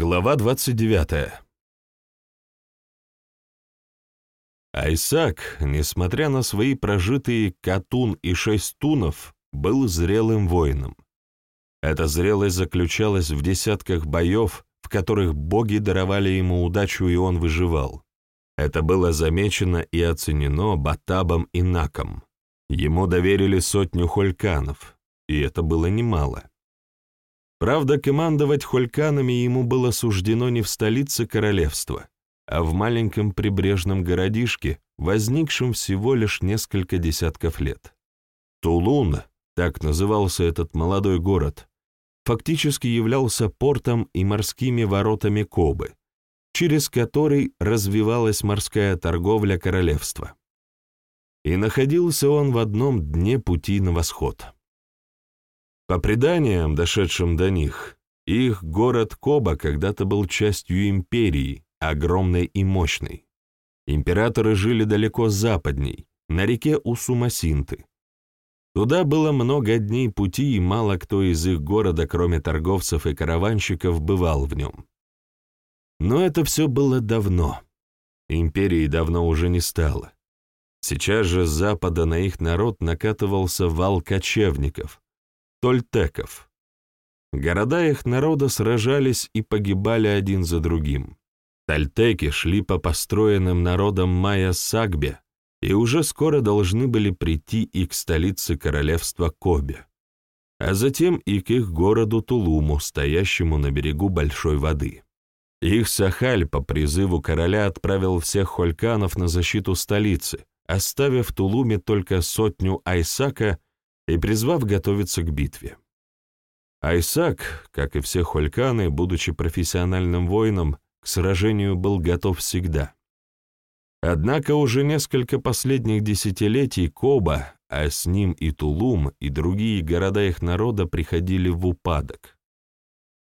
Глава 29. Айсак, несмотря на свои прожитые катун и шесть тунов, был зрелым воином. Эта зрелость заключалась в десятках боев, в которых боги даровали ему удачу, и он выживал. Это было замечено и оценено Батабом и Наком. Ему доверили сотню хольканов, и это было немало. Правда, командовать хольканами ему было суждено не в столице королевства, а в маленьком прибрежном городишке, возникшем всего лишь несколько десятков лет. Тулун, так назывался этот молодой город, фактически являлся портом и морскими воротами Кобы, через который развивалась морская торговля королевства. И находился он в одном дне пути на восход. По преданиям, дошедшим до них, их город Коба когда-то был частью империи, огромной и мощной. Императоры жили далеко западней, на реке Усумасинты. Туда было много дней пути, и мало кто из их города, кроме торговцев и караванщиков, бывал в нем. Но это все было давно. Империи давно уже не стало. Сейчас же с запада на их народ накатывался вал кочевников, тольтеков. Города их народа сражались и погибали один за другим. Тольтеки шли по построенным народам Майя Сагбе и уже скоро должны были прийти и к столице королевства Кобе, а затем и к их городу Тулуму, стоящему на берегу большой воды. Их Сахаль по призыву короля отправил всех хольканов на защиту столицы, оставив Тулуме только сотню Айсака и призвав готовиться к битве. Айсак, как и все хольканы, будучи профессиональным воином, к сражению был готов всегда. Однако уже несколько последних десятилетий Коба, а с ним и Тулум, и другие города их народа приходили в упадок.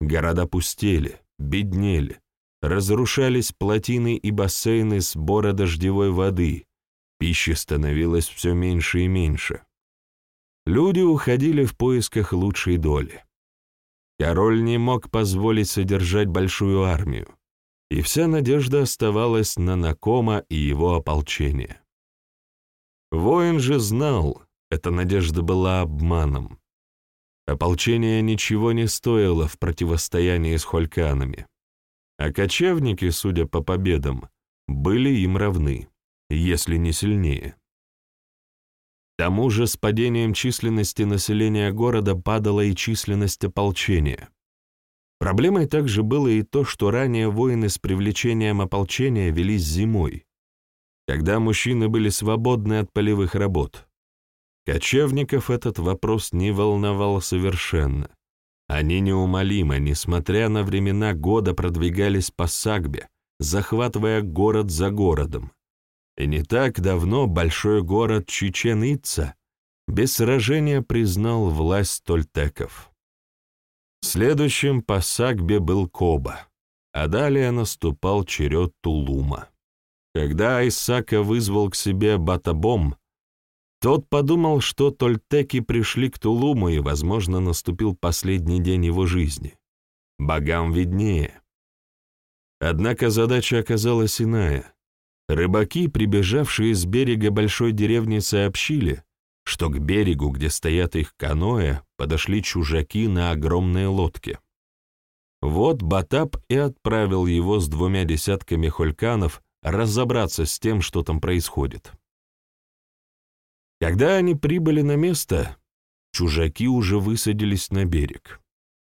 Города пустели, беднели, разрушались плотины и бассейны сбора дождевой воды, пищи становилось все меньше и меньше. Люди уходили в поисках лучшей доли. Король не мог позволить содержать большую армию, и вся надежда оставалась на Накома и его ополчение. Воин же знал, эта надежда была обманом. Ополчение ничего не стоило в противостоянии с хольканами, а кочевники, судя по победам, были им равны, если не сильнее. К тому же с падением численности населения города падала и численность ополчения. Проблемой также было и то, что ранее войны с привлечением ополчения велись зимой, когда мужчины были свободны от полевых работ. Кочевников этот вопрос не волновал совершенно. Они неумолимо, несмотря на времена года, продвигались по Сагбе, захватывая город за городом. И не так давно большой город Чечен-Ица без сражения признал власть тольтеков. Следующим по Сагбе был Коба, а далее наступал черед Тулума. Когда Айсака вызвал к себе Батабом, тот подумал, что тольтеки пришли к Тулуму, и, возможно, наступил последний день его жизни. Богам виднее. Однако задача оказалась иная — Рыбаки, прибежавшие с берега большой деревни, сообщили, что к берегу, где стоят их каноэ, подошли чужаки на огромной лодке. Вот Батап и отправил его с двумя десятками хольканов разобраться с тем, что там происходит. Когда они прибыли на место, чужаки уже высадились на берег.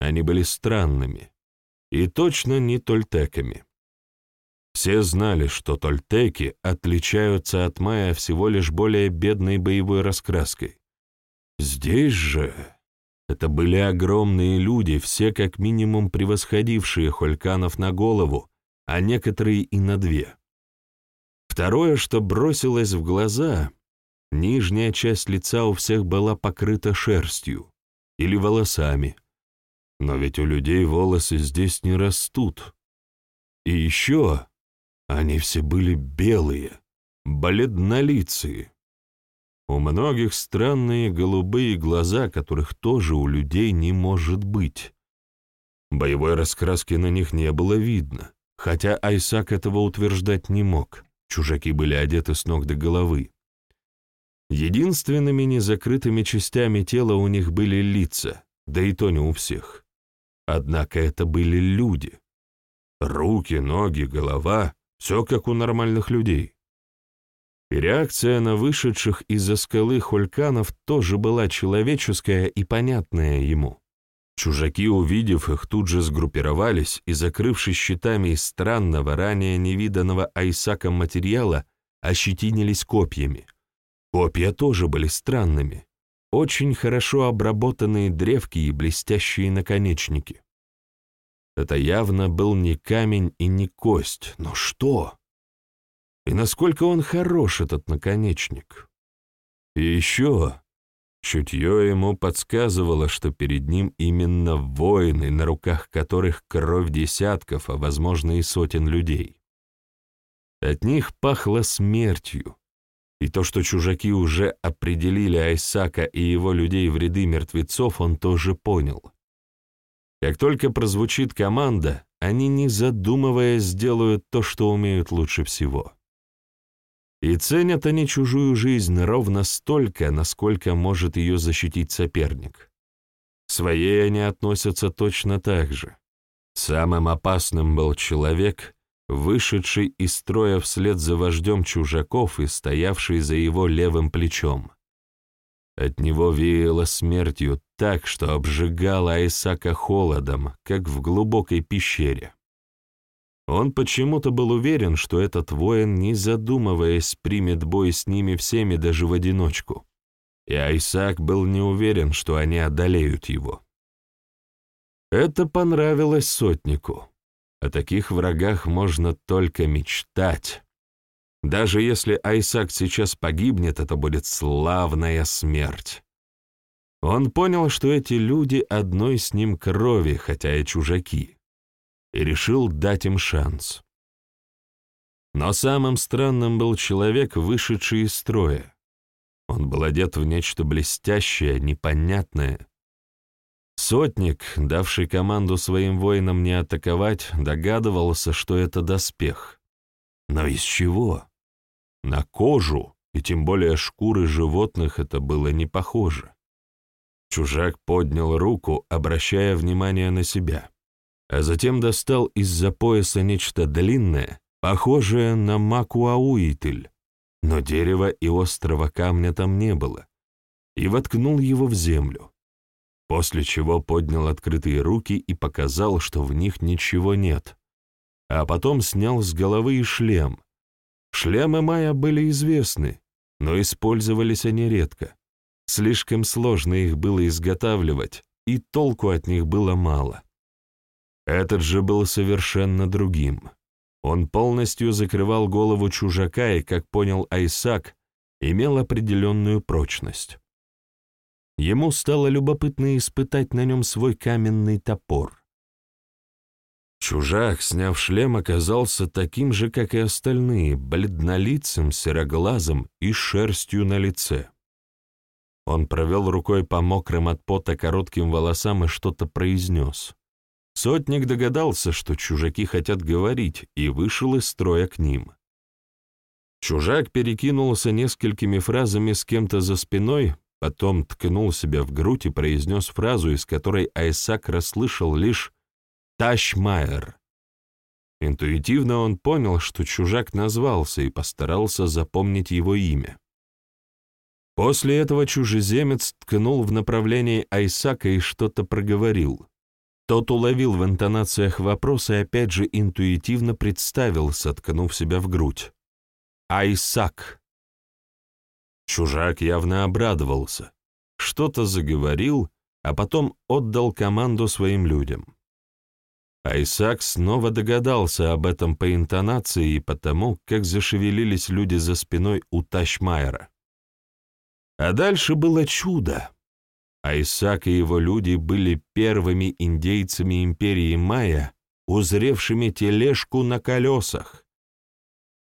Они были странными и точно не тольтеками. Все знали, что тольтеки отличаются от майя всего лишь более бедной боевой раскраской. Здесь же это были огромные люди, все как минимум превосходившие хольканов на голову, а некоторые и на две. Второе, что бросилось в глаза, нижняя часть лица у всех была покрыта шерстью или волосами. Но ведь у людей волосы здесь не растут. И еще они все были белые, бледнолицые. У многих странные голубые глаза, которых тоже у людей не может быть. Боевой раскраски на них не было видно, хотя Айсак этого утверждать не мог. Чужаки были одеты с ног до головы. Единственными незакрытыми частями тела у них были лица, да и то не у всех. Однако это были люди. Руки, ноги, голова — все как у нормальных людей. И реакция на вышедших из-за скалы хульканов тоже была человеческая и понятная ему. Чужаки, увидев их, тут же сгруппировались и, закрывшись щитами из странного, ранее невиданного Айсаком материала, ощетинились копьями. Копья тоже были странными. Очень хорошо обработанные древки и блестящие наконечники. Это явно был не камень и не кость, но что? И насколько он хорош, этот наконечник. И еще чутье ему подсказывало, что перед ним именно воины, на руках которых кровь десятков, а возможно и сотен людей. От них пахло смертью, и то, что чужаки уже определили Айсака и его людей в ряды мертвецов, он тоже понял. Как только прозвучит команда, они, не задумываясь, сделают то, что умеют лучше всего. И ценят они чужую жизнь ровно столько, насколько может ее защитить соперник. Своей они относятся точно так же. Самым опасным был человек, вышедший из строя вслед за вождем чужаков и стоявший за его левым плечом. От него веяло смертью так, что обжигало Айсака холодом, как в глубокой пещере. Он почему-то был уверен, что этот воин, не задумываясь, примет бой с ними всеми даже в одиночку. И Айсак был не уверен, что они одолеют его. Это понравилось сотнику. О таких врагах можно только мечтать. Даже если Айсак сейчас погибнет, это будет славная смерть. Он понял, что эти люди одной с ним крови, хотя и чужаки и решил дать им шанс. Но самым странным был человек, вышедший из строя. Он был одет в нечто блестящее, непонятное. Сотник, давший команду своим воинам не атаковать, догадывался, что это доспех. Но из чего? На кожу, и тем более шкуры животных, это было не похоже. Чужак поднял руку, обращая внимание на себя а затем достал из-за пояса нечто длинное, похожее на макуауитль, но дерева и острого камня там не было, и воткнул его в землю, после чего поднял открытые руки и показал, что в них ничего нет, а потом снял с головы и шлем. Шлемы Майя были известны, но использовались они редко. Слишком сложно их было изготавливать, и толку от них было мало. Этот же был совершенно другим. Он полностью закрывал голову чужака и, как понял Айсак, имел определенную прочность. Ему стало любопытно испытать на нем свой каменный топор. Чужак, сняв шлем, оказался таким же, как и остальные, бледнолицым, сероглазым и шерстью на лице. Он провел рукой по мокрым от пота коротким волосам и что-то произнес. Сотник догадался, что чужаки хотят говорить, и вышел из строя к ним. Чужак перекинулся несколькими фразами с кем-то за спиной, потом ткнул себя в грудь и произнес фразу, из которой Айсак расслышал лишь «Ташмайер». Интуитивно он понял, что чужак назвался и постарался запомнить его имя. После этого чужеземец ткнул в направлении Айсака и что-то проговорил. Тот уловил в интонациях вопрос и опять же интуитивно представил, соткнув себя в грудь. «Айсак». Чужак явно обрадовался, что-то заговорил, а потом отдал команду своим людям. Айсак снова догадался об этом по интонации и потому, как зашевелились люди за спиной у Ташмайера. А дальше было чудо. Айсак и его люди были первыми индейцами империи Майя, узревшими тележку на колесах.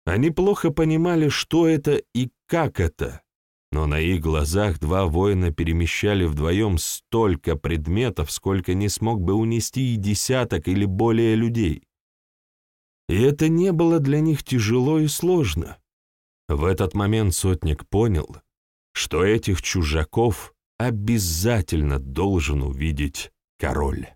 Они плохо понимали, что это и как это, но на их глазах два воина перемещали вдвоем столько предметов, сколько не смог бы унести и десяток или более людей. И это не было для них тяжело и сложно. В этот момент сотник понял, что этих чужаков обязательно должен увидеть король.